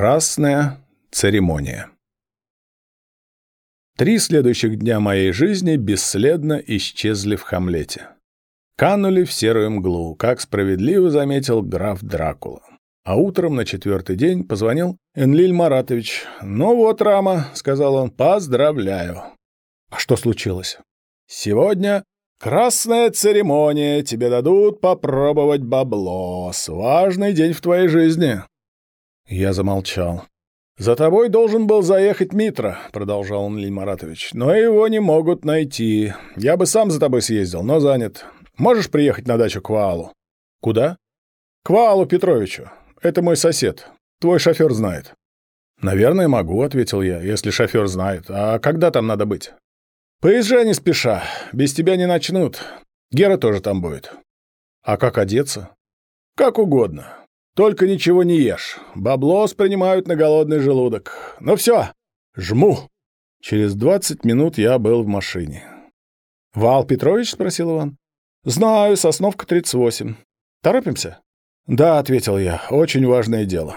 Красная церемония. Три следующих дня моей жизни бесследно исчезли в Хамлете. Канули в серую мглу, как справедливо заметил граф Дракула. А утром на четвертый день позвонил Энлиль Маратович. «Ну вот, Рама», — сказал он, — «поздравляю». «А что случилось?» «Сегодня красная церемония. Тебе дадут попробовать бабло. Важный день в твоей жизни». Я замолчал. «За тобой должен был заехать Митра», — продолжал он Лиль Маратович. «Но его не могут найти. Я бы сам за тобой съездил, но занят. Можешь приехать на дачу к Ваалу?» «Куда?» «К Ваалу Петровичу. Это мой сосед. Твой шофер знает». «Наверное, могу», — ответил я, — «если шофер знает. А когда там надо быть?» «Поезжай не спеша. Без тебя не начнут. Гера тоже там будет». «А как одеться?» «Как угодно. Только ничего не ешь. Баблос принимают на голодный желудок. Ну все, жму. Через двадцать минут я был в машине. «Вал Петрович?» — спросил Иван. «Знаю, Сосновка, 38. Торопимся?» «Да», — ответил я, — «очень важное дело».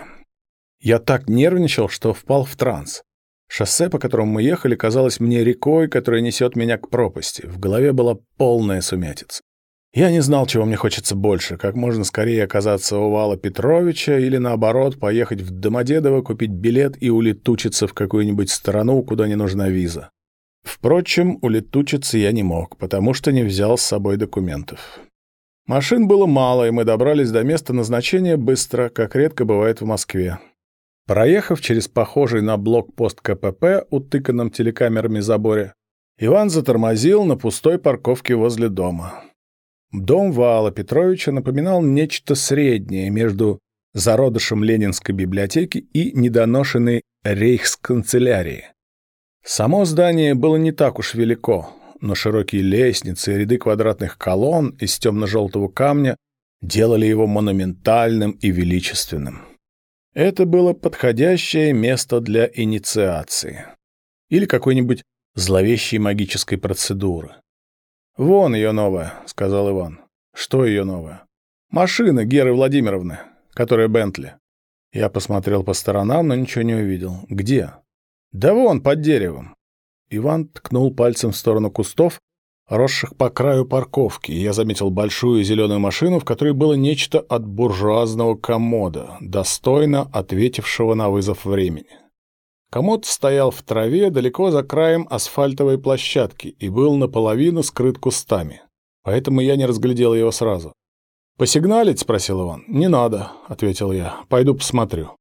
Я так нервничал, что впал в транс. Шоссе, по которому мы ехали, казалось мне рекой, которая несет меня к пропасти. В голове была полная сумятица. Я не знал, чего мне хочется больше, как можно скорее оказаться у Вала Петровича или, наоборот, поехать в Домодедово, купить билет и улетучиться в какую-нибудь страну, куда не нужна виза. Впрочем, улетучиться я не мог, потому что не взял с собой документов. Машин было мало, и мы добрались до места назначения быстро, как редко бывает в Москве. Проехав через похожий на блокпост КПП, утыканном телекамерами заборе, Иван затормозил на пустой парковке возле дома. Дом Вала Петровича напоминал нечто среднее между зародышем Ленинской библиотеки и недоношенной рейхсканцелярии. Само здание было не так уж велико, но широкие лестницы и ряды квадратных колонн из темно-желтого камня делали его монументальным и величественным. Это было подходящее место для инициации или какой-нибудь зловещей магической процедуры. «Вон ее новая», — сказал Иван. «Что ее новая?» «Машина Геры Владимировны, которая Бентли». Я посмотрел по сторонам, но ничего не увидел. «Где?» «Да вон, под деревом». Иван ткнул пальцем в сторону кустов, росших по краю парковки, и я заметил большую зеленую машину, в которой было нечто от буржуазного комода, достойно ответившего на вызов времени. Комод стоял в траве далеко за краем асфальтовой площадки и был наполовину скрыт кустами, поэтому я не разглядел его сразу. «Посигналить?» — спросил Иван. «Не надо», — ответил я. «Пойду посмотрю».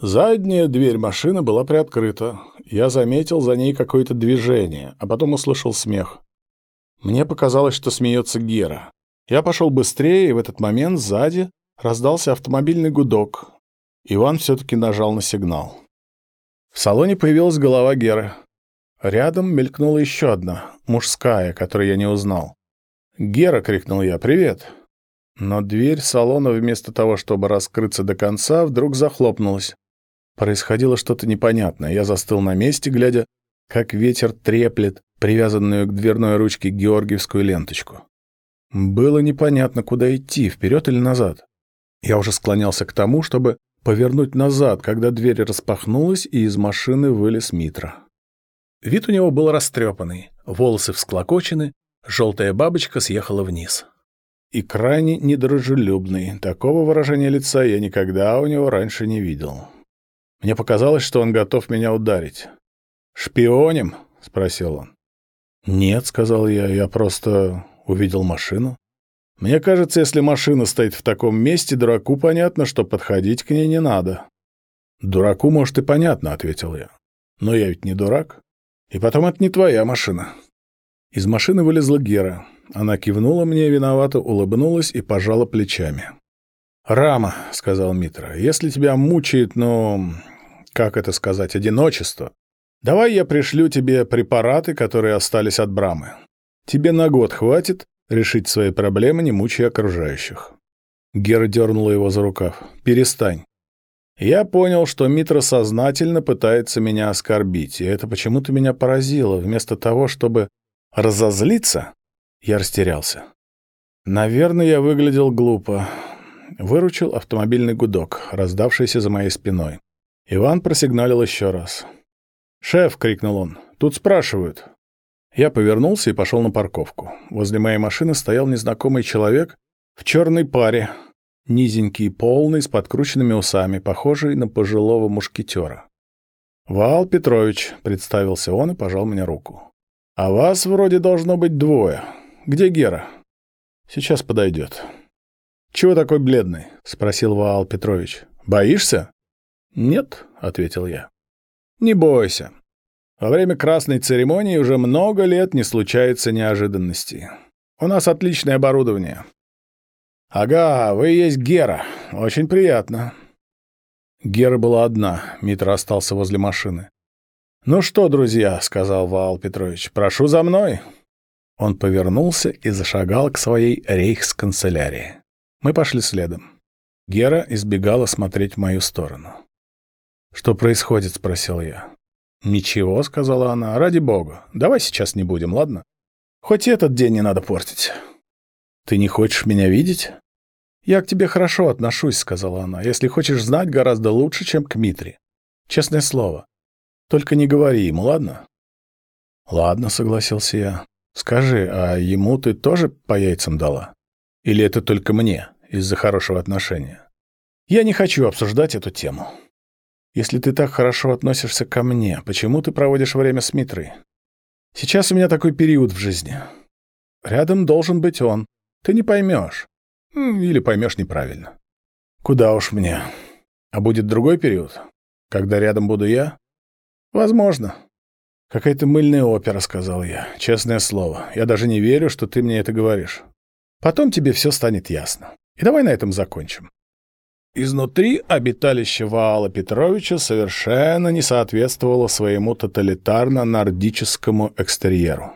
Задняя дверь машины была приоткрыта. Я заметил за ней какое-то движение, а потом услышал смех. Мне показалось, что смеется Гера. Я пошел быстрее, и в этот момент сзади раздался автомобильный гудок. Иван все-таки нажал на сигнал. В салоне появилась голова Геры. Рядом мелькнула еще одна, мужская, которую я не узнал. «Гера!» — крикнул я. «Привет!» Но дверь салона, вместо того, чтобы раскрыться до конца, вдруг захлопнулась. Происходило что-то непонятное. Я застыл на месте, глядя, как ветер треплет привязанную к дверной ручке георгиевскую ленточку. Было непонятно, куда идти, вперед или назад. Я уже склонялся к тому, чтобы повернуть назад, когда дверь распахнулась, и из машины вылез Митра. Вид у него был растрепанный, волосы всклокочены, желтая бабочка съехала вниз. И крайне недружелюбный. Такого выражения лица я никогда у него раньше не видел. Мне показалось, что он готов меня ударить. «Шпионим?» — спросил он. «Нет», — сказал я, — «я просто увидел машину». Мне кажется, если машина стоит в таком месте, дураку понятно, что подходить к ней не надо. Дураку, может, и понятно, ответил я. Но я ведь не дурак. И потом это не твоя машина. Из машины вылезла Гера. Она кивнула мне, виновато улыбнулась и пожала плечами. «Рама», — сказал Митра, — «если тебя мучает, ну, как это сказать, одиночество, давай я пришлю тебе препараты, которые остались от Брамы. Тебе на год хватит, решить свои проблемы, не мучая окружающих. Гера дернула его за рукав. «Перестань». Я понял, что Митра сознательно пытается меня оскорбить, и это почему-то меня поразило. Вместо того, чтобы разозлиться, я растерялся. Наверное, я выглядел глупо. Выручил автомобильный гудок, раздавшийся за моей спиной. Иван просигналил еще раз. «Шеф!» — крикнул он. «Тут спрашивают». Я повернулся и пошел на парковку. Возле моей машины стоял незнакомый человек в черной паре, низенький, полный, с подкрученными усами, похожий на пожилого мушкетера. «Вал Петрович», — представился он и пожал мне руку. «А вас вроде должно быть двое. Где Гера?» «Сейчас подойдет». «Чего такой бледный?» — спросил Ваал Петрович. «Боишься?» «Нет», — ответил я. «Не бойся. Во время красной церемонии уже много лет не случается неожиданностей. У нас отличное оборудование». «Ага, вы есть Гера. Очень приятно». Гера была одна, Митра остался возле машины. «Ну что, друзья», — сказал Ваал Петрович, — «прошу за мной». Он повернулся и зашагал к своей рейхсканцелярии. Мы пошли следом. Гера избегала смотреть в мою сторону. «Что происходит?» — спросил я. «Ничего», — сказала она, — «ради бога. Давай сейчас не будем, ладно? Хоть этот день не надо портить». «Ты не хочешь меня видеть?» «Я к тебе хорошо отношусь», — сказала она, — «если хочешь знать гораздо лучше, чем к Митре. Честное слово. Только не говори ему, ладно?» «Ладно», — согласился я. «Скажи, а ему ты тоже по яйцам дала? Или это только мне, из-за хорошего отношения?» «Я не хочу обсуждать эту тему», если ты так хорошо относишься ко мне, почему ты проводишь время с Митрой? Сейчас у меня такой период в жизни. Рядом должен быть он. Ты не поймешь. Или поймешь неправильно. Куда уж мне. А будет другой период? Когда рядом буду я? Возможно. Какая-то мыльная опера, сказал я. Честное слово. Я даже не верю, что ты мне это говоришь. Потом тебе все станет ясно. И давай на этом закончим. Изнутри обиталище Ваала Петровича совершенно не соответствовало своему тоталитарно-нордическому экстерьеру.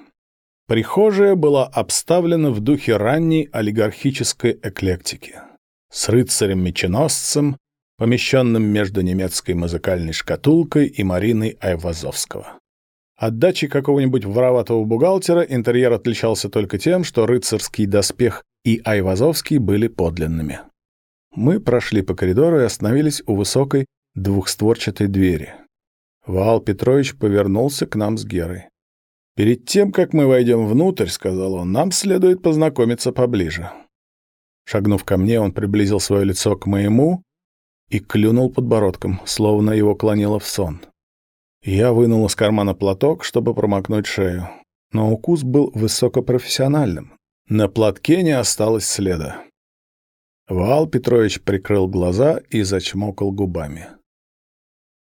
Прихожая была обставлена в духе ранней олигархической эклектики. С рыцарем-меченосцем, помещенным между немецкой музыкальной шкатулкой и Мариной Айвазовского. От дачи какого-нибудь вороватого бухгалтера интерьер отличался только тем, что рыцарский доспех и Айвазовский были подлинными. Мы прошли по коридору и остановились у высокой двухстворчатой двери. Вал Петрович повернулся к нам с Герой. «Перед тем, как мы войдем внутрь, — сказал он, — нам следует познакомиться поближе». Шагнув ко мне, он приблизил свое лицо к моему и клюнул подбородком, словно его клонило в сон. Я вынул из кармана платок, чтобы промокнуть шею. Но укус был высокопрофессиональным. На платке не осталось следа. Вал Петрович прикрыл глаза и зачмокал губами.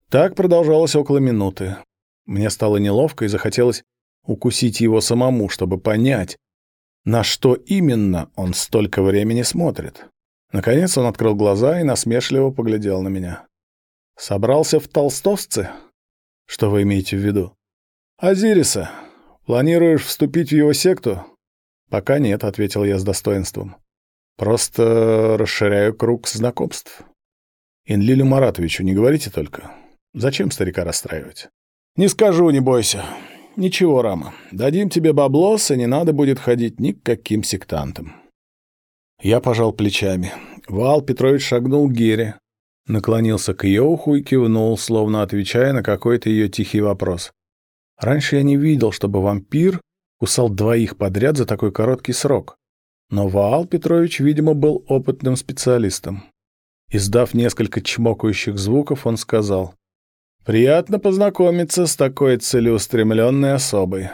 Так продолжалось около минуты. Мне стало неловко и захотелось укусить его самому, чтобы понять, на что именно он столько времени смотрит. Наконец он открыл глаза и насмешливо поглядел на меня. «Собрался в толстовцы?» «Что вы имеете в виду?» «Азириса. Планируешь вступить в его секту?» «Пока нет», — ответил я с достоинством. Просто расширяю круг знакомств. Инлилю Маратовичу не говорите только. Зачем старика расстраивать? Не скажу, не бойся. Ничего, Рама. Дадим тебе баблос, и не надо будет ходить ни к каким сектантам. Я пожал плечами. Вал Петрович шагнул к Гере, наклонился к ее уху и кивнул, словно отвечая на какой-то ее тихий вопрос. Раньше я не видел, чтобы вампир кусал двоих подряд за такой короткий срок. Но Ваал Петрович, видимо, был опытным специалистом. Издав несколько чмокающих звуков, он сказал, «Приятно познакомиться с такой целеустремленной особой».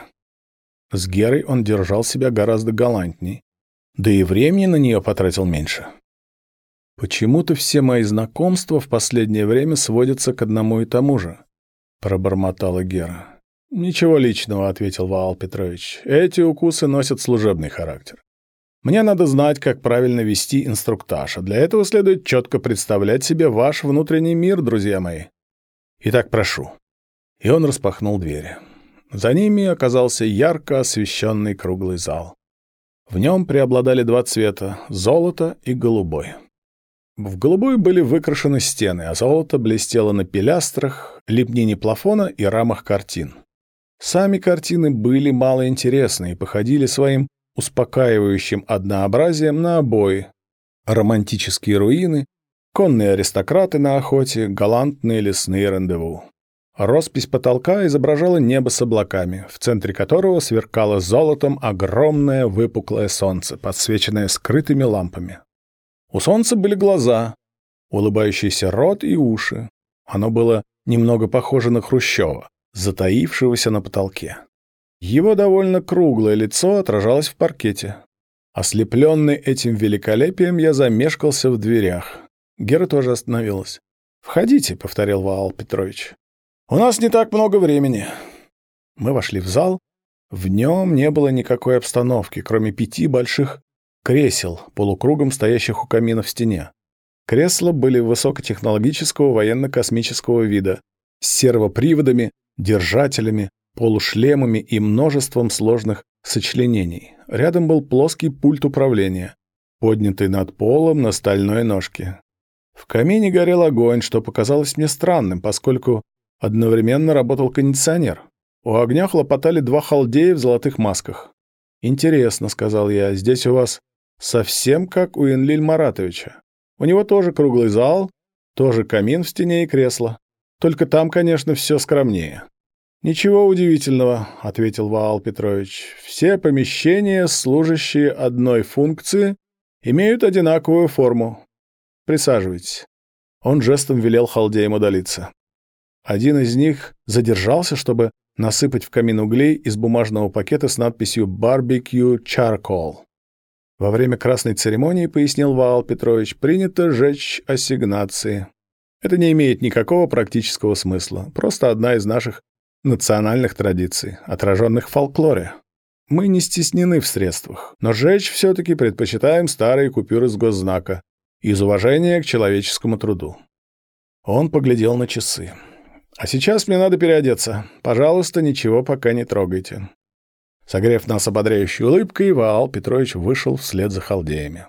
С Герой он держал себя гораздо галантней, да и времени на нее потратил меньше. «Почему-то все мои знакомства в последнее время сводятся к одному и тому же», — пробормотала Гера. «Ничего личного», — ответил Ваал Петрович. «Эти укусы носят служебный характер. Мне надо знать, как правильно вести инструктаж, а для этого следует четко представлять себе ваш внутренний мир, друзья мои. Итак, прошу». И он распахнул двери. За ними оказался ярко освещенный круглый зал. В нем преобладали два цвета — золото и голубой. В голубой были выкрашены стены, а золото блестело на пилястрах, лепнине плафона и рамах картин. Сами картины были малоинтересны и походили своим успокаивающим однообразием на обои, романтические руины Конные аристократы на охоте, галантные лесные рандеву. Роспись потолка изображала небо с облаками, в центре которого сверкало золотом огромное выпуклое солнце, подсвеченное скрытыми лампами. У солнца были глаза, улыбающийся рот и уши. Оно было немного похоже на Хрущева, затаившегося на потолке. Его довольно круглое лицо отражалось в паркете. Ослепленный этим великолепием, я замешкался в дверях. Гера тоже остановилась. «Входите», — повторил Ваал Петрович. «У нас не так много времени». Мы вошли в зал. В нем не было никакой обстановки, кроме пяти больших кресел, полукругом стоящих у камина в стене. Кресла были высокотехнологического военно-космического вида, с сервоприводами, держателями, полушлемами и множеством сложных сочленений. Рядом был плоский пульт управления, поднятый над полом на стальной ножке. В камине горел огонь, что показалось мне странным, поскольку одновременно работал кондиционер. У огня хлопотали два халдея в золотых масках. «Интересно», — сказал я, — «здесь у вас совсем как у Энлиль Маратовича. У него тоже круглый зал, тоже камин в стене и кресло. Только там, конечно, все скромнее». «Ничего удивительного», — ответил Ваал Петрович. «Все помещения, служащие одной функции, имеют одинаковую форму. Присаживайтесь». Он жестом велел халдеям удалиться. Один из них задержался, чтобы насыпать в камин углей из бумажного пакета с надписью «Barbecue Charcoal». Во время красной церемонии, пояснил Ваал Петрович, принято жечь ассигнации. Это не имеет никакого практического смысла, просто одна из наших национальных традиций, отраженных в фолклоре. Мы не стеснены в средствах, но жечь все-таки предпочитаем старые купюры с госзнака, из уважения к человеческому труду. Он поглядел на часы. «А сейчас мне надо переодеться. Пожалуйста, ничего пока не трогайте». Согрев нас ободряющей улыбкой, Ваал Петрович вышел вслед за халдеями.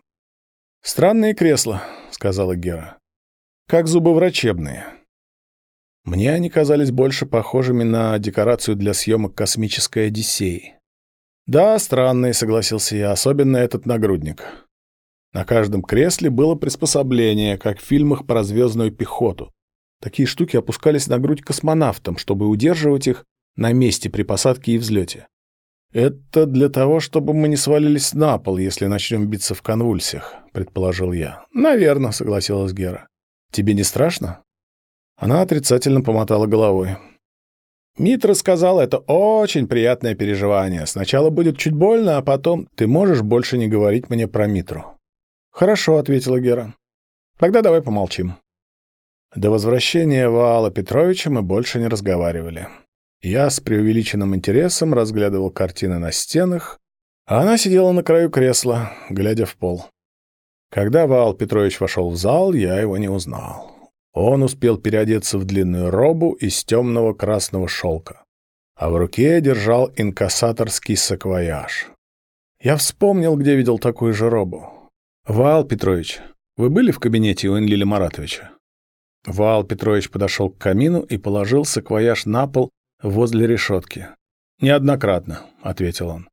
«Странные кресла», — сказала Гера. «Как зубоврачебные». Мне они казались больше похожими на декорацию для съемок «Космической Одиссеи». «Да, странные», — согласился я, — «особенно этот нагрудник». На каждом кресле было приспособление, как в фильмах про звездную пехоту. Такие штуки опускались на грудь космонавтам, чтобы удерживать их на месте при посадке и взлете. «Это для того, чтобы мы не свалились на пол, если начнем биться в конвульсиях», — предположил я. «Наверно», — согласилась Гера. «Тебе не страшно?» Она отрицательно помотала головой. Митра сказал, это очень приятное переживание. Сначала будет чуть больно, а потом ты можешь больше не говорить мне про Митру. «Хорошо», — ответила Гера. «Тогда давай помолчим». До возвращения Ваала Петровича мы больше не разговаривали. Я с преувеличенным интересом разглядывал картины на стенах, а она сидела на краю кресла, глядя в пол. Когда Ваал Петрович вошел в зал, я его не узнал. Он успел переодеться в длинную робу из темного красного шелка, а в руке держал инкассаторский саквояж. Я вспомнил, где видел такую же робу. «Ваал Петрович, вы были в кабинете у Энлиля Маратовича?» Ваал Петрович подошел к камину и положил саквояж на пол возле решетки. «Неоднократно», — ответил он.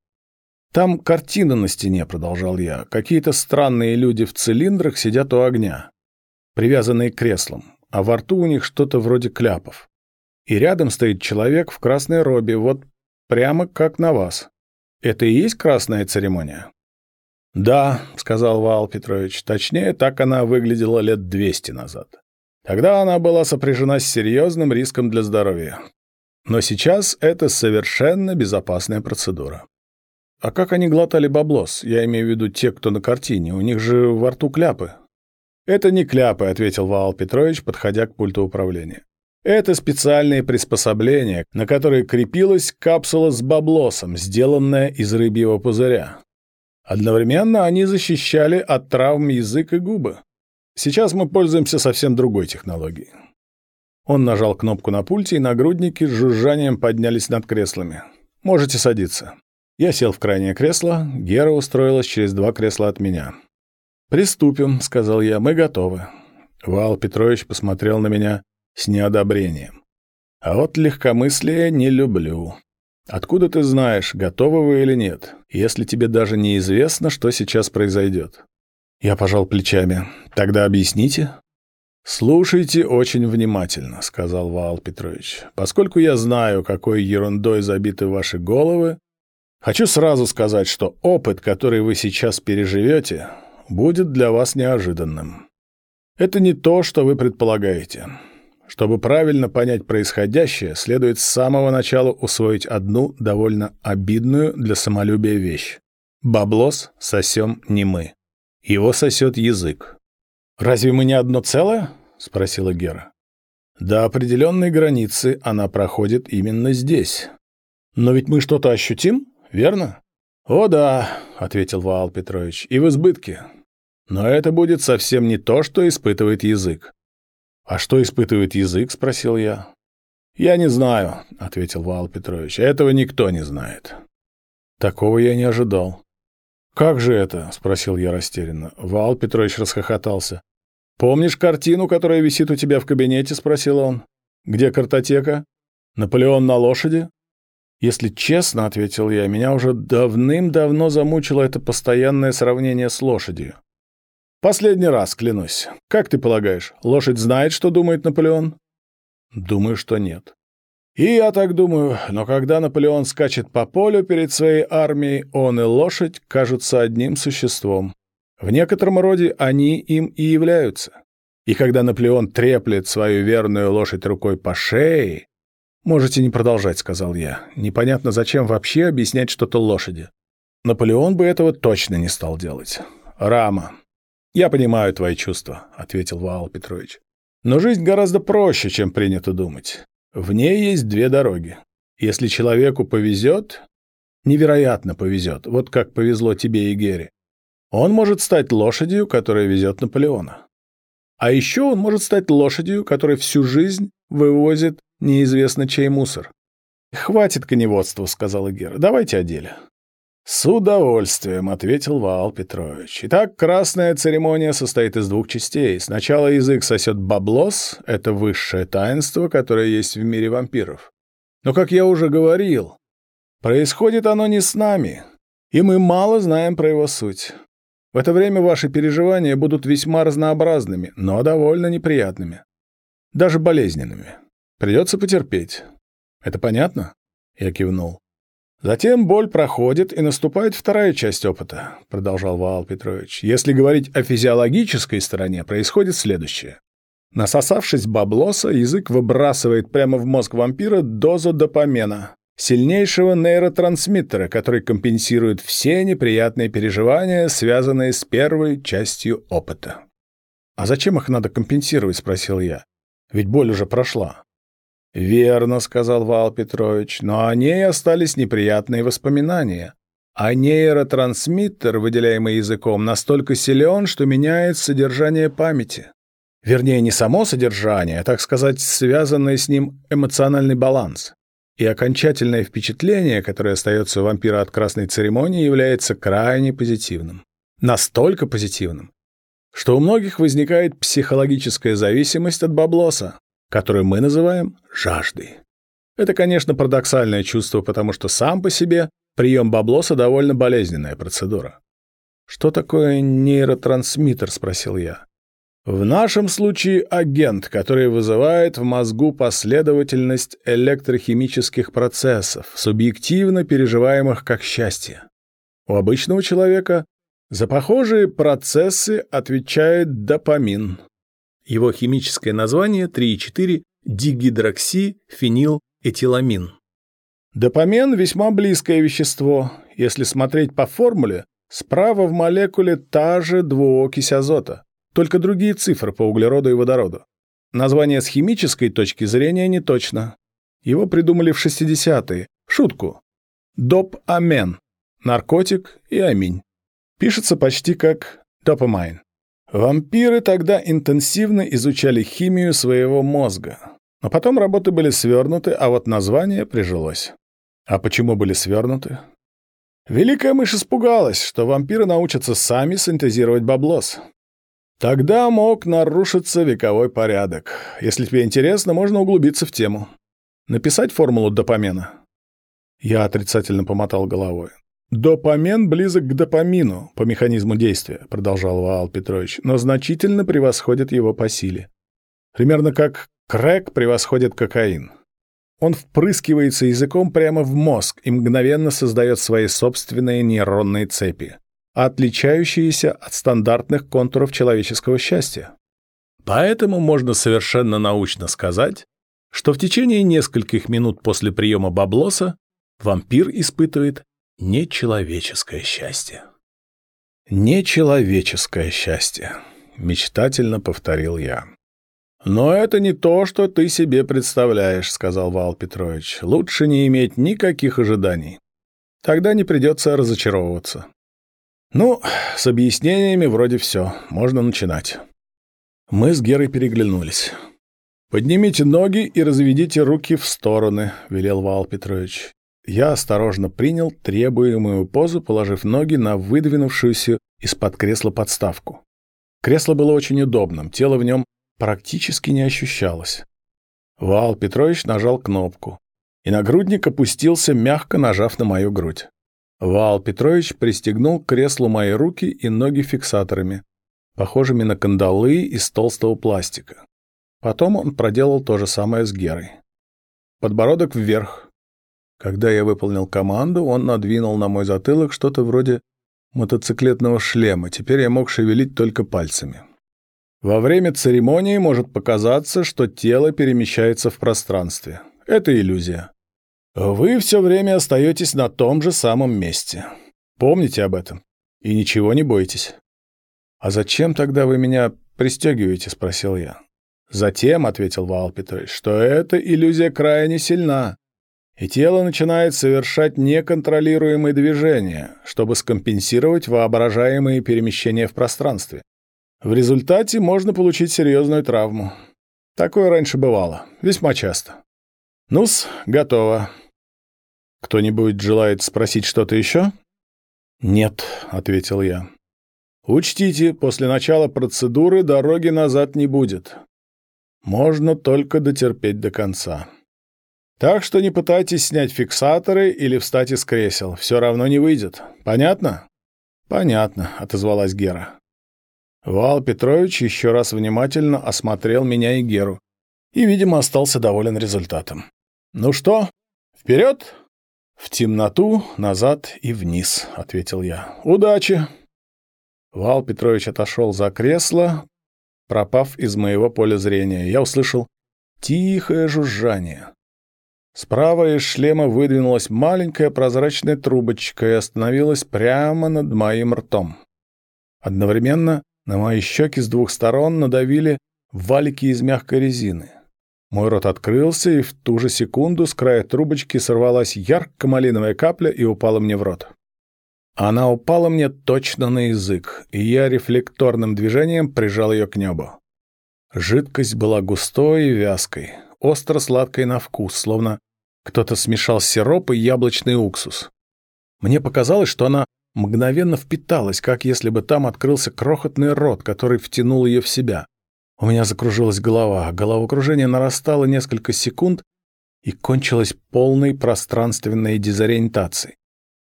«Там картина на стене», — продолжал я. «Какие-то странные люди в цилиндрах сидят у огня, привязанные к креслам, а во рту у них что-то вроде кляпов. И рядом стоит человек в красной робе, вот прямо как на вас. Это и есть красная церемония?» «Да», — сказал Вал Петрович, — «точнее, так она выглядела лет двести назад. Тогда она была сопряжена с серьезным риском для здоровья. Но сейчас это совершенно безопасная процедура. А как они глотали баблос? Я имею в виду те, кто на картине. У них же во рту кляпы. Это не кляпы, ответил Ваал Петрович, подходя к пульту управления. Это специальные приспособления, на которые крепилась капсула с баблосом, сделанная из рыбьего пузыря. Одновременно они защищали от травм язык и губы. Сейчас мы пользуемся совсем другой технологией. Он нажал кнопку на пульте, и нагрудники с жужжанием поднялись над креслами. «Можете садиться». Я сел в крайнее кресло, Гера устроилась через два кресла от меня. «Приступим», — сказал я, — «мы готовы». Вал Петрович посмотрел на меня с неодобрением. «А вот легкомыслие не люблю. Откуда ты знаешь, готовы вы или нет, если тебе даже неизвестно, что сейчас произойдет? Я пожал плечами. Тогда объясните. «Слушайте очень внимательно», — сказал Ваал Петрович. «Поскольку я знаю, какой ерундой забиты ваши головы, хочу сразу сказать, что опыт, который вы сейчас переживете, будет для вас неожиданным. Это не то, что вы предполагаете. Чтобы правильно понять происходящее, следует с самого начала усвоить одну довольно обидную для самолюбия вещь. Баблос сосем не мы. Его сосет язык. «Разве мы не одно целое?» — спросила Гера. «До определенной границы она проходит именно здесь. Но ведь мы что-то ощутим, верно?» «О да», — ответил Ваал Петрович, — «и в избытке. Но это будет совсем не то, что испытывает язык». «А что испытывает язык?» — спросил я. «Я не знаю», — ответил Ваал Петрович. «Этого никто не знает». Такого я не ожидал. «Как же это?» — спросил я растерянно. Ваал Петрович расхохотался. «Помнишь картину, которая висит у тебя в кабинете?» — спросил он. «Где картотека? Наполеон на лошади?» «Если честно», — ответил я, — «меня уже давным-давно замучило это постоянное сравнение с лошадью». «Последний раз, клянусь. Как ты полагаешь, лошадь знает, что думает Наполеон?» «Думаю, что нет». И я так думаю, но когда Наполеон скачет по полю перед своей армией, он и лошадь кажутся одним существом. В некотором роде они им и являются. И когда Наполеон треплет свою верную лошадь рукой по шее... «Можете не продолжать», — сказал я. «Непонятно, зачем вообще объяснять что-то лошади. Наполеон бы этого точно не стал делать. Рама. Я понимаю твои чувства», — ответил Ваал Петрович. «Но жизнь гораздо проще, чем принято думать. В ней есть две дороги. Если человеку повезет, невероятно повезет, вот как повезло тебе и Гере, он может стать лошадью, которая везет Наполеона. А еще он может стать лошадью, которая всю жизнь вывозит неизвестно чей мусор. «Хватит коневодства», — сказала Гера. «Давайте о деле». «С удовольствием», — ответил Ваал Петрович. «Итак, красная церемония состоит из двух частей. Сначала язык сосет баблос — это высшее таинство, которое есть в мире вампиров. Но, как я уже говорил, происходит оно не с нами, и мы мало знаем про его суть. В это время ваши переживания будут весьма разнообразными, но довольно неприятными. Даже болезненными. Придется потерпеть. Это понятно?» Я кивнул. Затем боль проходит, и наступает вторая часть опыта, продолжал Ваал Петрович. Если говорить о физиологической стороне, происходит следующее. Насосавшись баблоса, язык выбрасывает прямо в мозг вампира дозу допамена, сильнейшего нейротрансмиттера, который компенсирует все неприятные переживания, связанные с первой частью опыта. «А зачем их надо компенсировать?» — спросил я. «Ведь боль уже прошла». «Верно», — сказал Вал Петрович, — «но о ней остались неприятные воспоминания. А нейротрансмиттер, выделяемый языком, настолько силен, что меняет содержание памяти. Вернее, не само содержание, а, так сказать, связанный с ним эмоциональный баланс. И окончательное впечатление, которое остается у вампира от красной церемонии, является крайне позитивным. Настолько позитивным, что у многих возникает психологическая зависимость от баблоса, которую мы называем жаждой. Это, конечно, парадоксальное чувство, потому что сам по себе прием баблоса довольно болезненная процедура. «Что такое нейротрансмиттер?» – спросил я. В нашем случае агент, который вызывает в мозгу последовательность электрохимических процессов, субъективно переживаемых как счастье. У обычного человека за похожие процессы отвечает допамин, его химическое название 3,4-дигидроксифенилэтиламин. Допамин – весьма близкое вещество. Если смотреть по формуле, справа в молекуле та же двуокись азота, только другие цифры по углероду и водороду. Название с химической точки зрения не точно. Его придумали в 60-е. Шутку. Доп-амен. Наркотик и аминь. Пишется почти как допамайн. Вампиры тогда интенсивно изучали химию своего мозга. Но потом работы были свернуты, а вот название прижилось. А почему были свернуты? Великая мышь испугалась, что вампиры научатся сами синтезировать баблос. Тогда мог нарушиться вековой порядок. Если тебе интересно, можно углубиться в тему. Написать формулу допамена. Я отрицательно помотал головой. «Допамен близок к допамину по механизму действия», — продолжал Ваал Петрович, «но значительно превосходит его по силе. Примерно как крэк превосходит кокаин. Он впрыскивается языком прямо в мозг и мгновенно создает свои собственные нейронные цепи, отличающиеся от стандартных контуров человеческого счастья. Поэтому можно совершенно научно сказать, что в течение нескольких минут после приема баблоса вампир испытывает нечеловеческое счастье. «Нечеловеческое счастье», — мечтательно повторил я. «Но это не то, что ты себе представляешь», — сказал Вал Петрович. «Лучше не иметь никаких ожиданий. Тогда не придется разочаровываться». «Ну, с объяснениями вроде все. Можно начинать». Мы с Герой переглянулись. «Поднимите ноги и разведите руки в стороны», — велел Вал Петрович. Я осторожно принял требуемую позу, положив ноги на выдвинувшуюся из-под кресла подставку. Кресло было очень удобным, тело в нем практически не ощущалось. Вал Петрович нажал кнопку, и нагрудник опустился, мягко нажав на мою грудь. Вал Петрович пристегнул к креслу мои руки и ноги фиксаторами, похожими на кандалы из толстого пластика. Потом он проделал то же самое с Герой. Подбородок вверх. Когда я выполнил команду, он надвинул на мой затылок что-то вроде мотоциклетного шлема. Теперь я мог шевелить только пальцами. Во время церемонии может показаться, что тело перемещается в пространстве. Это иллюзия. Вы все время остаетесь на том же самом месте. Помните об этом. И ничего не бойтесь. «А зачем тогда вы меня пристегиваете?» — спросил я. «Затем», — ответил Вал Петрович, — «что эта иллюзия крайне сильна, и тело начинает совершать неконтролируемые движения, чтобы скомпенсировать воображаемые перемещения в пространстве. В результате можно получить серьезную травму. Такое раньше бывало, весьма часто. Ну-с, готово. Кто-нибудь желает спросить что-то еще? Нет, ответил я. Учтите, после начала процедуры дороги назад не будет. Можно только дотерпеть до конца. Так что не пытайтесь снять фиксаторы или встать из кресел. Все равно не выйдет. Понятно? Понятно, отозвалась Гера. Вал Петрович еще раз внимательно осмотрел меня и Геру и, видимо, остался доволен результатом. Ну что, вперед? В темноту, назад и вниз, ответил я. Удачи! Вал Петрович отошел за кресло, пропав из моего поля зрения. Я услышал тихое жужжание. Справа из шлема выдвинулась маленькая прозрачная трубочка и остановилась прямо над моим ртом. Одновременно на мои щеки с двух сторон надавили валики из мягкой резины. Мой рот открылся, и в ту же секунду с края трубочки сорвалась ярко-малиновая капля и упала мне в рот. Она упала мне точно на язык, и я рефлекторным движением прижал ее к небу. Жидкость была густой и вязкой, остро-сладкой на вкус, словно кто-то смешал сироп и яблочный уксус. Мне показалось, что она мгновенно впиталась, как если бы там открылся крохотный рот, который втянул ее в себя. У меня закружилась голова, головокружение нарастало несколько секунд и кончилось полной пространственной дезориентацией.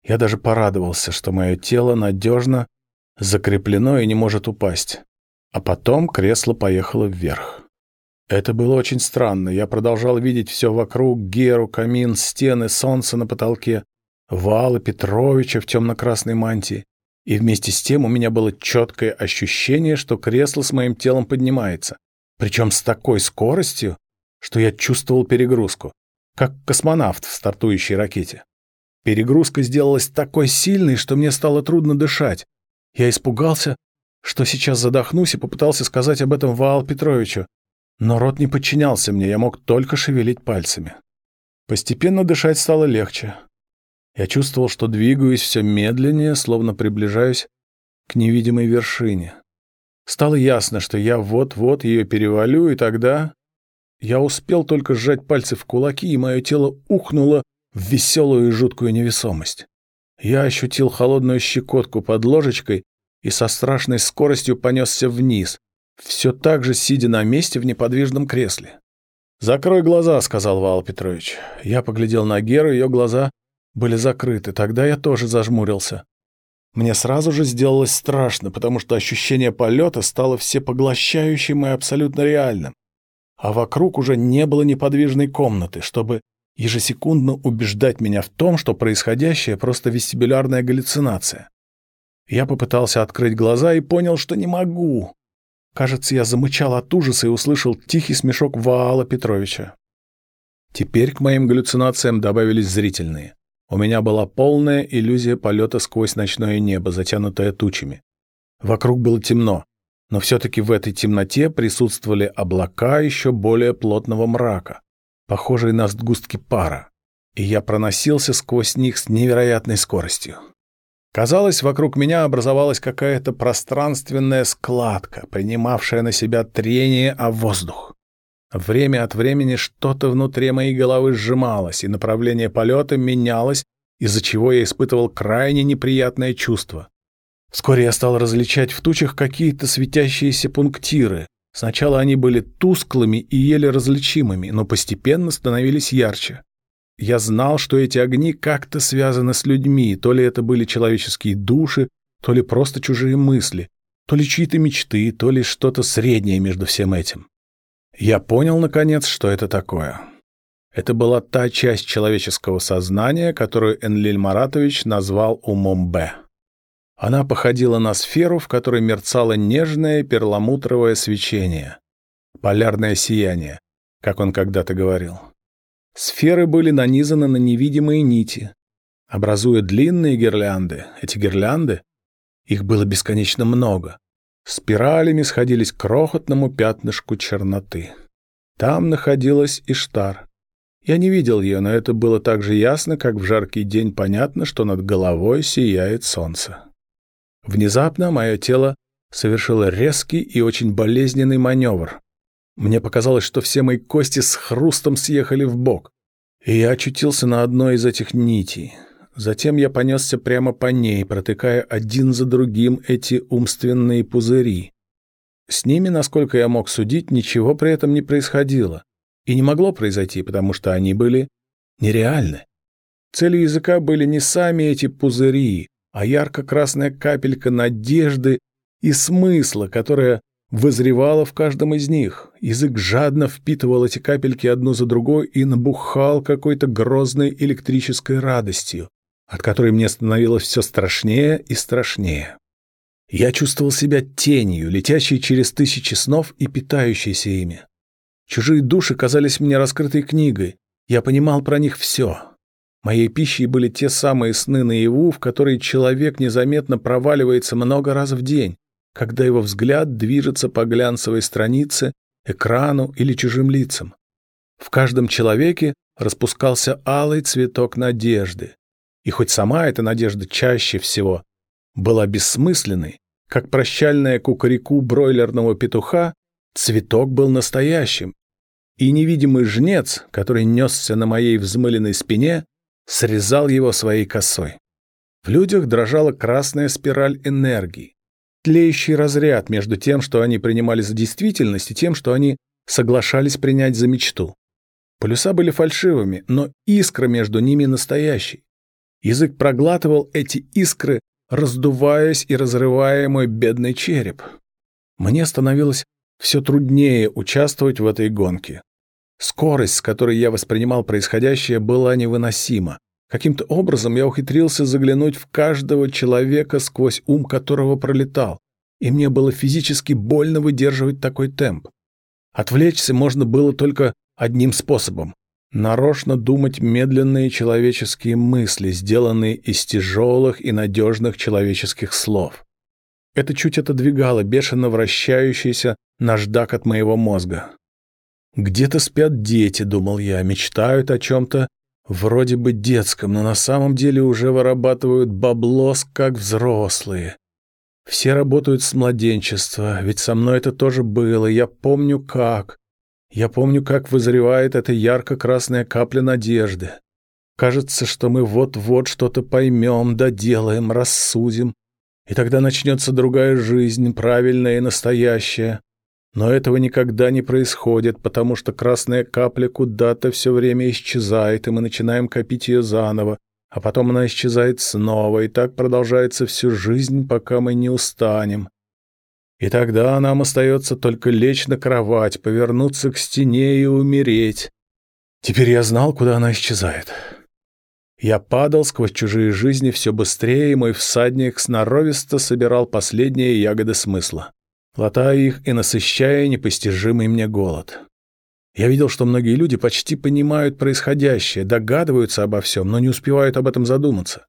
Я даже порадовался, что мое тело надежно закреплено и не может упасть. А потом кресло поехало вверх. Это было очень странно. Я продолжал видеть все вокруг, Геру, камин, стены, солнце на потолке, Вала Петровича в темно-красной мантии. И вместе с тем у меня было четкое ощущение, что кресло с моим телом поднимается. Причем с такой скоростью, что я чувствовал перегрузку, как космонавт в стартующей ракете. Перегрузка сделалась такой сильной, что мне стало трудно дышать. Я испугался, что сейчас задохнусь и попытался сказать об этом Ваал Петровичу. Но рот не подчинялся мне, я мог только шевелить пальцами. Постепенно дышать стало легче. Я чувствовал, что двигаюсь все медленнее, словно приближаюсь к невидимой вершине. Стало ясно, что я вот-вот ее перевалю, и тогда... Я успел только сжать пальцы в кулаки, и мое тело ухнуло в веселую и жуткую невесомость. Я ощутил холодную щекотку под ложечкой и со страшной скоростью понесся вниз, все так же сидя на месте в неподвижном кресле. «Закрой глаза», — сказал Вал Петрович. Я поглядел на Геру, ее глаза были закрыты. Тогда я тоже зажмурился. Мне сразу же сделалось страшно, потому что ощущение полета стало всепоглощающим и абсолютно реальным. а вокруг уже не было неподвижной комнаты, чтобы ежесекундно убеждать меня в том, что происходящее просто вестибулярная галлюцинация. Я попытался открыть глаза и понял, что не могу. Кажется, я замычал от ужаса и услышал тихий смешок Ваала Петровича. Теперь к моим галлюцинациям добавились зрительные. У меня была полная иллюзия полета сквозь ночное небо, затянутое тучами. Вокруг было темно, но все-таки в этой темноте присутствовали облака еще более плотного мрака, похожие на сгустки пара, и я проносился сквозь них с невероятной скоростью. Казалось, вокруг меня образовалась какая-то пространственная складка, принимавшая на себя трение о воздух. Время от времени что-то внутри моей головы сжималось, и направление полета менялось, из-за чего я испытывал крайне неприятное чувство. Вскоре я стал различать в тучах какие-то светящиеся пунктиры. Сначала они были тусклыми и еле различимыми, но постепенно становились ярче. Я знал, что эти огни как-то связаны с людьми, то ли это были человеческие души, то ли просто чужие мысли, то ли чьи-то мечты, то ли что-то среднее между всем этим. Я понял, наконец, что это такое. Это была та часть человеческого сознания, которую Энлиль Маратович назвал умом Б. Она походила на сферу, в которой мерцало нежное перламутровое свечение. Полярное сияние, как он когда-то говорил. Сферы были нанизаны на невидимые нити, образуя длинные гирлянды. Эти гирлянды, их было бесконечно много, спиралями сходились к крохотному пятнышку черноты. Там находилась Иштар. Я не видел ее, но это было так же ясно, как в жаркий день понятно, что над головой сияет солнце. Внезапно мое тело совершило резкий и очень болезненный маневр. Мне показалось, что все мои кости с хрустом съехали в бок, и я очутился на одной из этих нитей. Затем я понесся прямо по ней, протыкая один за другим эти умственные пузыри. С ними, насколько я мог судить, ничего при этом не происходило. И не могло произойти, потому что они были нереальны. Целью языка были не сами эти пузыри, а ярко-красная капелька надежды и смысла, которая вызревала в каждом из них. Язык жадно впитывал эти капельки одну за другой и набухал какой-то грозной электрической радостью от которой мне становилось все страшнее и страшнее. Я чувствовал себя тенью, летящей через тысячи снов и питающейся ими. Чужие души казались мне раскрытой книгой, я понимал про них все. Моей пищей были те самые сны наяву, в которые человек незаметно проваливается много раз в день, когда его взгляд движется по глянцевой странице, экрану или чужим лицам. В каждом человеке распускался алый цветок надежды, и хоть сама эта надежда чаще всего была бессмысленной, как прощальная кукареку бройлерного петуха, цветок был настоящим, и невидимый жнец, который несся на моей взмыленной спине, срезал его своей косой. В людях дрожала красная спираль энергии, тлеющий разряд между тем, что они принимали за действительность, и тем, что они соглашались принять за мечту. Полюса были фальшивыми, но искра между ними настоящей. Язык проглатывал эти искры, раздуваясь и разрывая мой бедный череп. Мне становилось все труднее участвовать в этой гонке. Скорость, с которой я воспринимал происходящее, была невыносима. Каким-то образом я ухитрился заглянуть в каждого человека, сквозь ум которого пролетал, и мне было физически больно выдерживать такой темп. Отвлечься можно было только одним способом нарочно думать медленные человеческие мысли, сделанные из тяжелых и надежных человеческих слов. Это чуть отодвигало бешено вращающийся наждак от моего мозга. «Где-то спят дети», — думал я, — мечтают о чем-то вроде бы детском, но на самом деле уже вырабатывают баблос, как взрослые. Все работают с младенчества, ведь со мной это тоже было, я помню как. Я помню, как вызревает эта ярко-красная капля надежды. Кажется, что мы вот-вот что-то поймем, доделаем, рассудим, и тогда начнется другая жизнь, правильная и настоящая. Но этого никогда не происходит, потому что красная капля куда-то все время исчезает, и мы начинаем копить ее заново, а потом она исчезает снова, и так продолжается всю жизнь, пока мы не устанем. И тогда нам остается только лечь на кровать, повернуться к стене и умереть. Теперь я знал, куда она исчезает. Я падал сквозь чужие жизни все быстрее, и мой всадник сноровисто собирал последние ягоды смысла, латая их и насыщая непостижимый мне голод. Я видел, что многие люди почти понимают происходящее, догадываются обо всем, но не успевают об этом задуматься.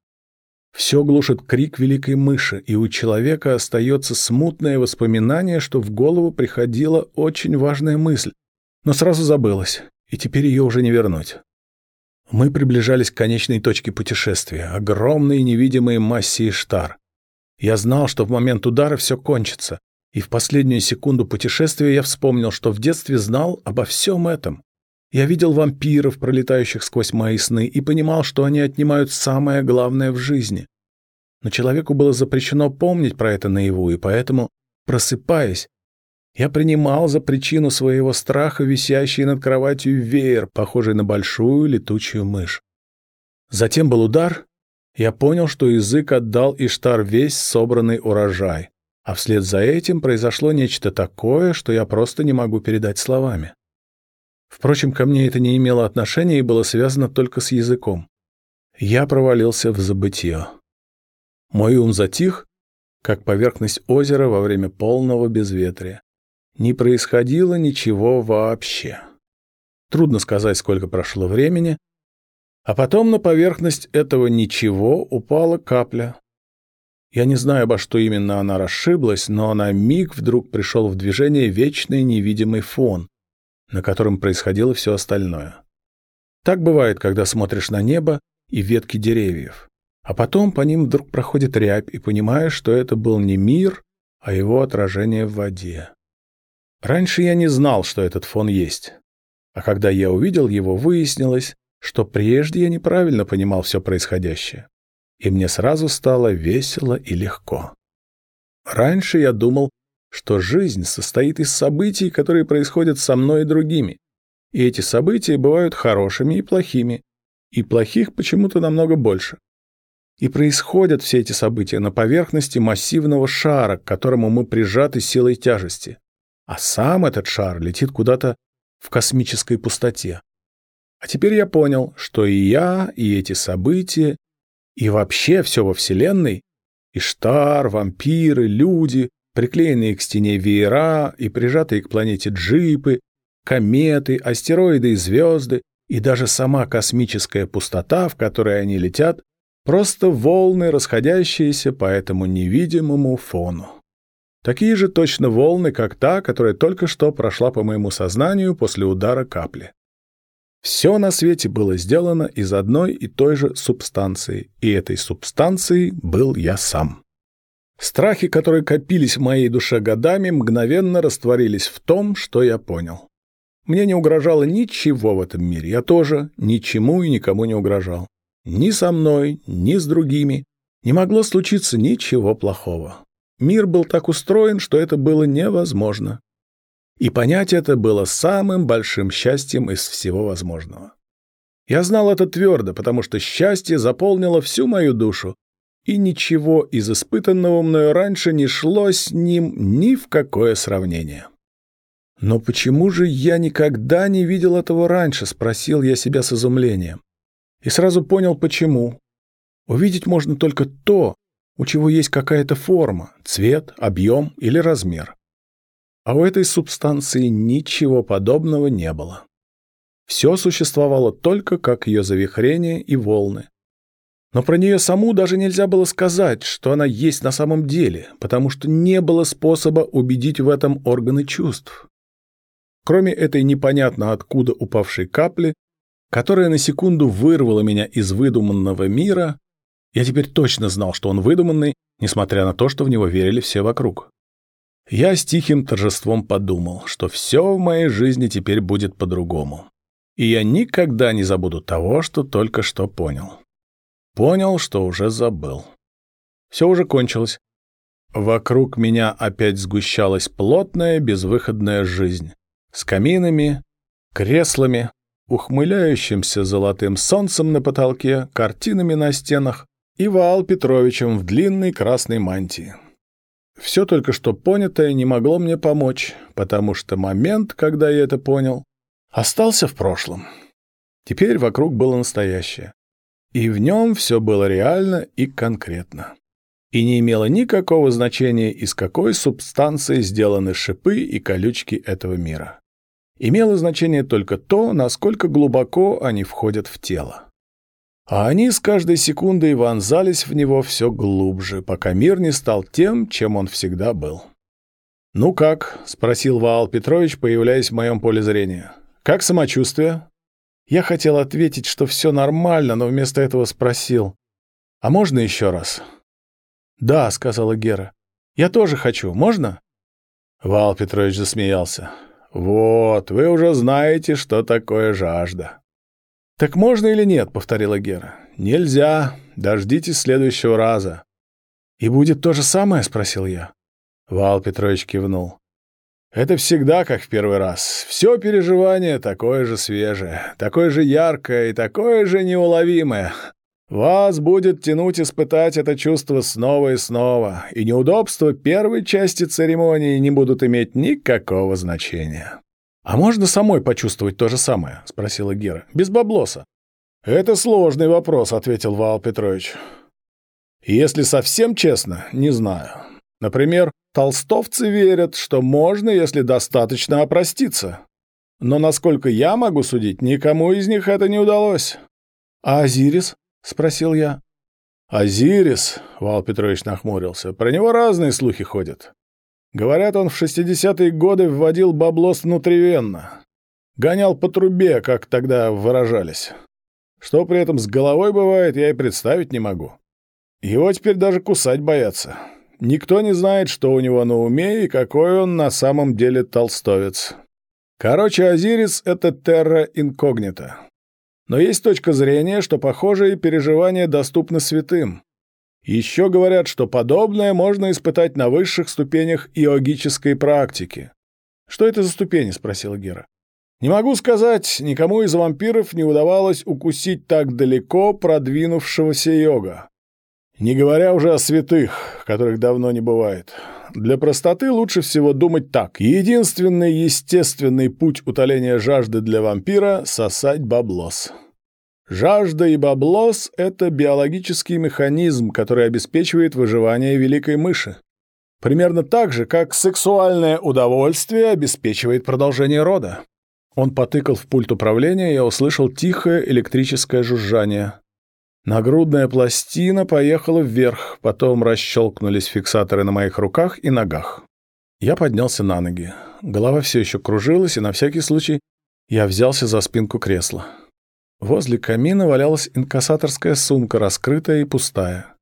Все глушит крик великой мыши, и у человека остается смутное воспоминание, что в голову приходила очень важная мысль, но сразу забылась, и теперь ее уже не вернуть. Мы приближались к конечной точке путешествия, огромной невидимой массе Иштар. Я знал, что в момент удара все кончится, и в последнюю секунду путешествия я вспомнил, что в детстве знал обо всем этом. Я видел вампиров, пролетающих сквозь мои сны, и понимал, что они отнимают самое главное в жизни. Но человеку было запрещено помнить про это наяву, и поэтому, просыпаясь, я принимал за причину своего страха висящий над кроватью веер, похожий на большую летучую мышь. Затем был удар, я понял, что язык отдал Иштар весь собранный урожай, а вслед за этим произошло нечто такое, что я просто не могу передать словами. Впрочем, ко мне это не имело отношения и было связано только с языком. Я провалился в забытье. Мой ум затих, как поверхность озера во время полного безветрия. Не происходило ничего вообще. Трудно сказать, сколько прошло времени, а потом на поверхность этого ничего упала капля. Я не знаю, обо что именно она расшиблась, но на миг вдруг пришел в движение вечный невидимый фон, на котором происходило все остальное. Так бывает, когда смотришь на небо и ветки деревьев, а потом по ним вдруг проходит рябь, и понимаешь, что это был не мир, а его отражение в воде. Раньше я не знал, что этот фон есть, а когда я увидел его, выяснилось, что прежде я неправильно понимал все происходящее, и мне сразу стало весело и легко. Раньше я думал, что жизнь состоит из событий, которые происходят со мной и другими. И эти события бывают хорошими и плохими, и плохих почему-то намного больше. И происходят все эти события на поверхности массивного шара, к которому мы прижаты силой тяжести. А сам этот шар летит куда-то в космической пустоте. А теперь я понял, что и я, и эти события, и вообще все во Вселенной, и Штар, вампиры, люди, приклеенные к стене веера и прижатые к планете джипы, кометы, астероиды и звезды, и даже сама космическая пустота, в которой они летят, просто волны, расходящиеся по этому невидимому фону. Такие же точно волны, как та, которая только что прошла по моему сознанию после удара капли. Все на свете было сделано из одной и той же субстанции, и этой субстанцией был я сам. Страхи, которые копились в моей душе годами, мгновенно растворились в том, что я понял. Мне не угрожало ничего в этом мире, я тоже ничему и никому не угрожал. Ни со мной, ни с другими. Не могло случиться ничего плохого. Мир был так устроен, что это было невозможно. И понять это было самым большим счастьем из всего возможного. Я знал это твердо, потому что счастье заполнило всю мою душу, и ничего из испытанного мною раньше не шло с ним ни в какое сравнение. «Но почему же я никогда не видел этого раньше?» — спросил я себя с изумлением. И сразу понял, почему. Увидеть можно только то, у чего есть какая-то форма, цвет, объем или размер. А у этой субстанции ничего подобного не было. Все существовало только как ее завихрение и волны, но про нее саму даже нельзя было сказать, что она есть на самом деле, потому что не было способа убедить в этом органы чувств. Кроме этой непонятно откуда упавшей капли, которая на секунду вырвала меня из выдуманного мира, я теперь точно знал, что он выдуманный, несмотря на то, что в него верили все вокруг. Я с тихим торжеством подумал, что все в моей жизни теперь будет по-другому. И я никогда не забуду того, что только что понял. Понял, что уже забыл. Все уже кончилось. Вокруг меня опять сгущалась плотная, безвыходная жизнь. С каминами, креслами, ухмыляющимся золотым солнцем на потолке, картинами на стенах и Ваал Петровичем в длинной красной мантии. Все только что понятое не могло мне помочь, потому что момент, когда я это понял, остался в прошлом. Теперь вокруг было настоящее. И в нем все было реально и конкретно. И не имело никакого значения, из какой субстанции сделаны шипы и колючки этого мира. Имело значение только то, насколько глубоко они входят в тело. А они с каждой секундой вонзались в него все глубже, пока мир не стал тем, чем он всегда был. «Ну как?» — спросил Ваал Петрович, появляясь в моем поле зрения. «Как самочувствие?» Я хотел ответить, что все нормально, но вместо этого спросил. «А можно еще раз?» «Да», — сказала Гера. «Я тоже хочу. Можно?» Вал Петрович засмеялся. «Вот, вы уже знаете, что такое жажда». «Так можно или нет?» — повторила Гера. «Нельзя. Дождитесь следующего раза». «И будет то же самое?» — спросил я. Вал Петрович кивнул. «Это всегда как в первый раз. Все переживание такое же свежее, такое же яркое и такое же неуловимое. Вас будет тянуть испытать это чувство снова и снова, и неудобства первой части церемонии не будут иметь никакого значения». «А можно самой почувствовать то же самое?» — спросила Гера. «Без баблоса». «Это сложный вопрос», — ответил Вал Петрович. «Если совсем честно, не знаю. Например, толстовцы верят, что можно, если достаточно опроститься. Но, насколько я могу судить, никому из них это не удалось». «А Азирис?» — спросил я. «Азирис», — Вал Петрович нахмурился, — «про него разные слухи ходят. Говорят, он в 60-е годы вводил баблос внутривенно. Гонял по трубе, как тогда выражались. Что при этом с головой бывает, я и представить не могу. Его теперь даже кусать боятся. Никто не знает, что у него на уме и какой он на самом деле толстовец. Короче, Азирис — это терра инкогнита. Но есть точка зрения, что похожие переживания доступны святым. Еще говорят, что подобное можно испытать на высших ступенях иогической практики. «Что это за ступени?» — спросила Гера. «Не могу сказать, никому из вампиров не удавалось укусить так далеко продвинувшегося йога. Не говоря уже о святых, которых давно не бывает. Для простоты лучше всего думать так. Единственный естественный путь утоления жажды для вампира — сосать баблос». Жажда и баблос – это биологический механизм, который обеспечивает выживание великой мыши. Примерно так же, как сексуальное удовольствие обеспечивает продолжение рода. Он потыкал в пульт управления, и услышал тихое электрическое жужжание. Нагрудная пластина поехала вверх, потом расщелкнулись фиксаторы на моих руках и ногах. Я поднялся на ноги. Голова все еще кружилась, и на всякий случай я взялся за спинку кресла. Возле камина валялась инкассаторская сумка, раскрытая и пустая.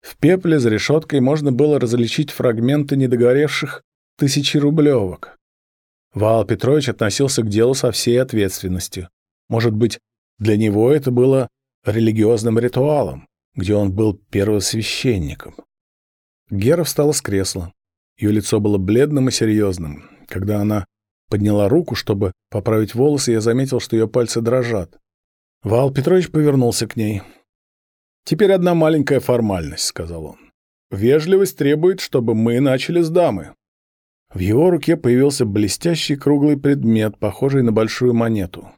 В пепле за решеткой можно было различить фрагменты недогоревших тысячерублевок. Вал Петрович относился к делу со всей ответственностью. Может быть, для него это было религиозным ритуалом, где он был первосвященником. Гера встала с кресла. Ее лицо было бледным и серьезным. Когда она подняла руку, чтобы поправить волосы, я заметил, что ее пальцы дрожат. Вал Петрович повернулся к ней. «Теперь одна маленькая формальность», — сказал он. «Вежливость требует, чтобы мы начали с дамы». В его руке появился блестящий круглый предмет, похожий на большую монету.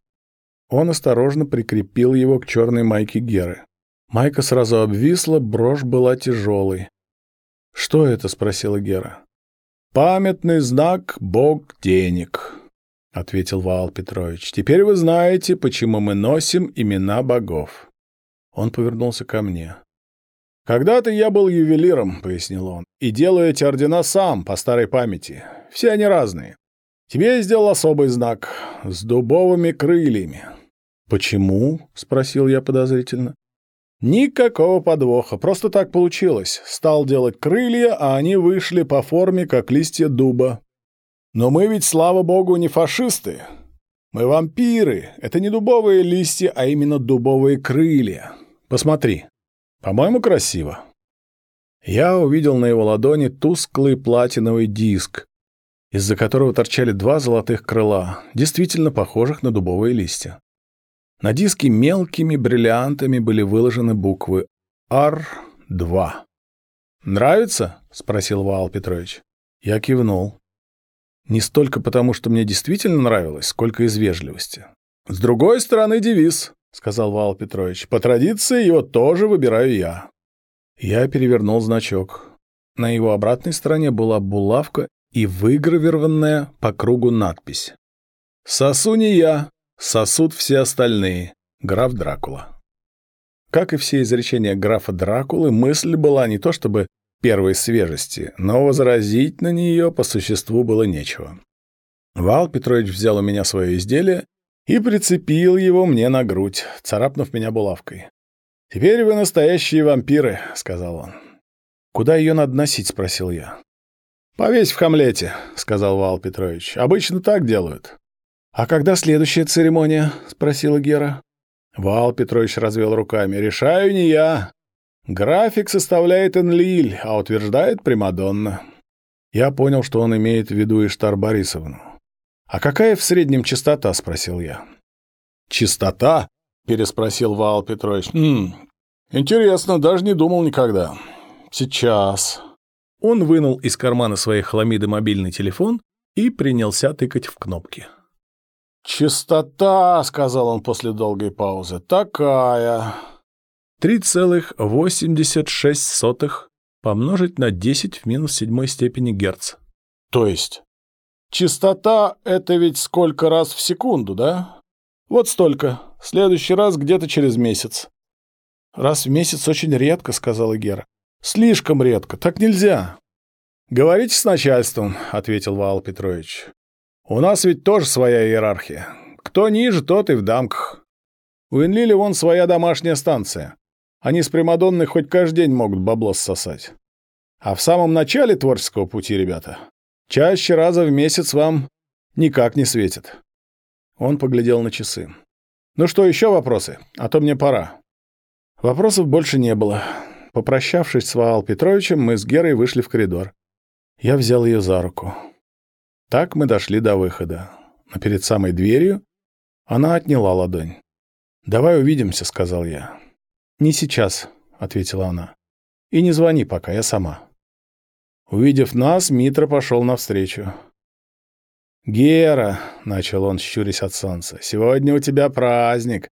Он осторожно прикрепил его к черной майке Геры. Майка сразу обвисла, брошь была тяжелой. «Что это?» — спросила Гера. «Памятный знак «Бог денег», — ответил Ваал Петрович. «Теперь вы знаете, почему мы носим имена богов». Он повернулся ко мне. «Когда-то я был ювелиром», — пояснил он, — «и делаю эти ордена сам, по старой памяти. Все они разные. Тебе я сделал особый знак с дубовыми крыльями». «Почему?» — спросил я подозрительно. «Никакого подвоха, просто так получилось. Стал делать крылья, а они вышли по форме, как листья дуба. Но мы ведь, слава богу, не фашисты. Мы вампиры. Это не дубовые листья, а именно дубовые крылья. Посмотри. По-моему, красиво. Я увидел на его ладони тусклый платиновый диск, из-за которого торчали два золотых крыла, действительно похожих на дубовые листья. На диске мелкими бриллиантами были выложены буквы «Ар-2». «Нравится?» — спросил Ваал Петрович. Я кивнул. Не столько потому, что мне действительно нравилось, сколько из вежливости. «С другой стороны девиз», — сказал Ваал Петрович. «По традиции его тоже выбираю я». Я перевернул значок. На его обратной стороне была булавка и выгравированная по кругу надпись. «Сосу не я, сосут все остальные. Граф Дракула». Как и все изречения графа Дракулы, мысль была не то чтобы первой свежести, но возразить на нее по существу было нечего. Вал Петрович взял у меня свое изделие и прицепил его мне на грудь, царапнув меня булавкой. «Теперь вы настоящие вампиры», — сказал он. «Куда ее надо носить?» — спросил я. «Повесь в Хамлете», — сказал Вал Петрович. «Обычно так делают». «А когда следующая церемония?» — спросила Гера. Вал Петрович развел руками. «Решаю не я. График составляет Энлиль, а утверждает Примадонна». Я понял, что он имеет в виду Иштар Борисовну. «А какая в среднем частота?» — спросил я. «Частота?» — переспросил Вал Петрович. «М -м, «Интересно, даже не думал никогда. Сейчас». Он вынул из кармана своей хламиды мобильный телефон и принялся тыкать в кнопки. «Частота», — сказал он после долгой паузы, — «такая». 3,86 помножить на 10 в минус седьмой степени герц. То есть? Частота — это ведь сколько раз в секунду, да? Вот столько. Следующий раз где-то через месяц. Раз в месяц очень редко, сказала Гера. Слишком редко, так нельзя. Говорите с начальством, ответил Вал Петрович. У нас ведь тоже своя иерархия. Кто ниже, тот и в дамках. У Энлили вон своя домашняя станция. Они с Примадонной хоть каждый день могут бабло сосать. А в самом начале творческого пути, ребята, Чаще раза в месяц вам никак не светит. Он поглядел на часы. Ну что, еще вопросы? А то мне пора. Вопросов больше не было. Попрощавшись с Ваал Петровичем, мы с Герой вышли в коридор. Я взял ее за руку. Так мы дошли до выхода. Но перед самой дверью она отняла ладонь. «Давай увидимся», — сказал я. «Не сейчас», — ответила она. «И не звони пока, я сама». Увидев нас, Митра пошел навстречу. «Гера», — начал он, щурясь от солнца, — «сегодня у тебя праздник.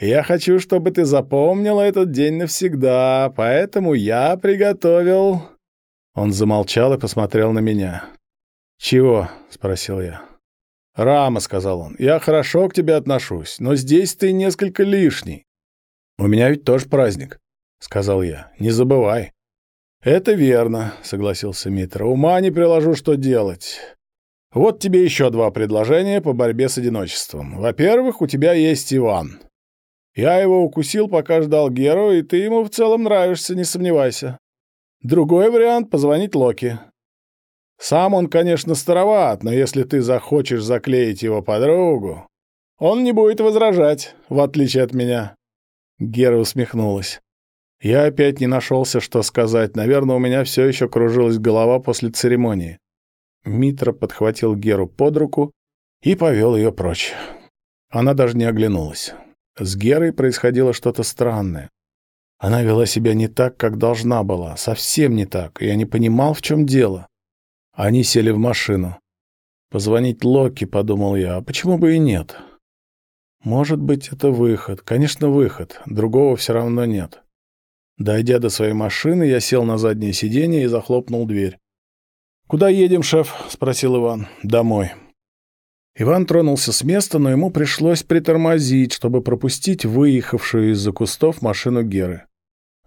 Я хочу, чтобы ты запомнила этот день навсегда, поэтому я приготовил...» Он замолчал и посмотрел на меня. «Чего?» — спросил я. «Рама», — сказал он, — «я хорошо к тебе отношусь, но здесь ты несколько лишний». «У меня ведь тоже праздник», — сказал я, — «не забывай». «Это верно», — согласился Митра. «Ума не приложу, что делать. Вот тебе еще два предложения по борьбе с одиночеством. Во-первых, у тебя есть Иван. Я его укусил, пока ждал Геру, и ты ему в целом нравишься, не сомневайся. Другой вариант — позвонить Локи. Сам он, конечно, староват, но если ты захочешь заклеить его подругу, он не будет возражать, в отличие от меня». Гера усмехнулась. Я опять не нашелся, что сказать. Наверное, у меня все еще кружилась голова после церемонии. Митра подхватил Геру под руку и повел ее прочь. Она даже не оглянулась. С Герой происходило что-то странное. Она вела себя не так, как должна была, совсем не так, и я не понимал, в чем дело. Они сели в машину. Позвонить Локи, подумал я, а почему бы и нет? Может быть, это выход. Конечно, выход. Другого все равно нет. Дойдя до своей машины, я сел на заднее сиденье и захлопнул дверь. «Куда едем, шеф?» — спросил Иван. «Домой». Иван тронулся с места, но ему пришлось притормозить, чтобы пропустить выехавшую из-за кустов машину Геры.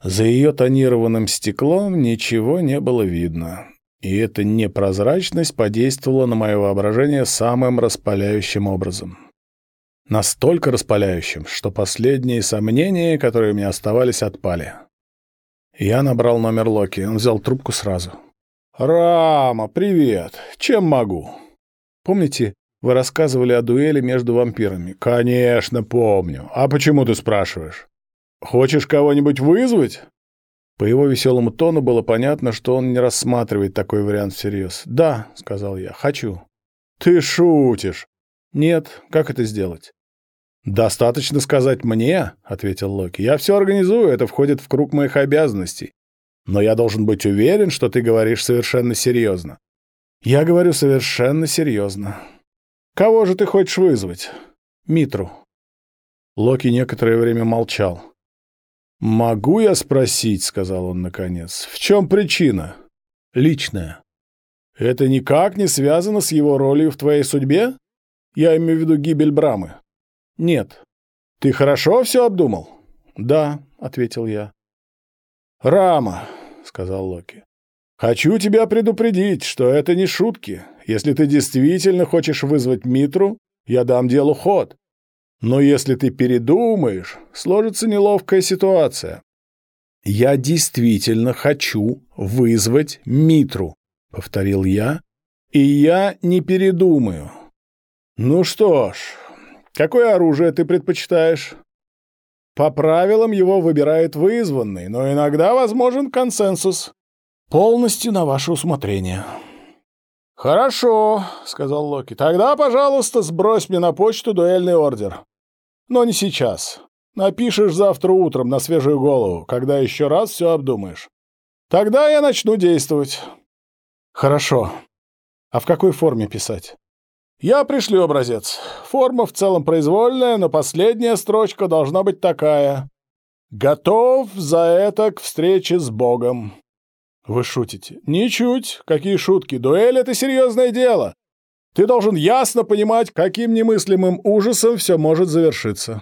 За ее тонированным стеклом ничего не было видно. И эта непрозрачность подействовала на мое воображение самым распаляющим образом. Настолько распаляющим, что последние сомнения, которые у меня оставались, отпали. Я набрал номер Локи, он взял трубку сразу. «Рама, привет! Чем могу?» «Помните, вы рассказывали о дуэли между вампирами?» «Конечно, помню. А почему ты спрашиваешь? Хочешь кого-нибудь вызвать?» По его веселому тону было понятно, что он не рассматривает такой вариант всерьез. «Да», — сказал я, — «хочу». «Ты шутишь?» «Нет. Как это сделать?» «Достаточно сказать мне», — ответил Локи. «Я все организую, это входит в круг моих обязанностей. Но я должен быть уверен, что ты говоришь совершенно серьезно. Я говорю совершенно серьезно. Кого же ты хочешь вызвать? Митру. Локи некоторое время молчал. «Могу я спросить, — сказал он наконец, — в чем причина? Личная. Это никак не связано с его ролью в твоей судьбе? Я имею в виду гибель Брамы. Нет. Ты хорошо все обдумал? Да, — ответил я. Рама, — сказал Локи. Хочу тебя предупредить, что это не шутки. Если ты действительно хочешь вызвать Митру, я дам делу ход. Но если ты передумаешь, сложится неловкая ситуация. Я действительно хочу вызвать Митру, повторил я, и я не передумаю. Ну что ж, какое оружие ты предпочитаешь? По правилам его выбирает вызванный, но иногда возможен консенсус. Полностью на ваше усмотрение. «Хорошо», — сказал Локи. «Тогда, пожалуйста, сбрось мне на почту дуэльный ордер. Но не сейчас. Напишешь завтра утром на свежую голову, когда еще раз все обдумаешь. Тогда я начну действовать. Хорошо. А в какой форме писать? Я пришлю образец. Форма в целом произвольная, но последняя строчка должна быть такая. Готов за это к встрече с Богом. Вы шутите? Ничуть. Какие шутки? Дуэль — это серьезное дело. Ты должен ясно понимать, каким немыслимым ужасом все может завершиться.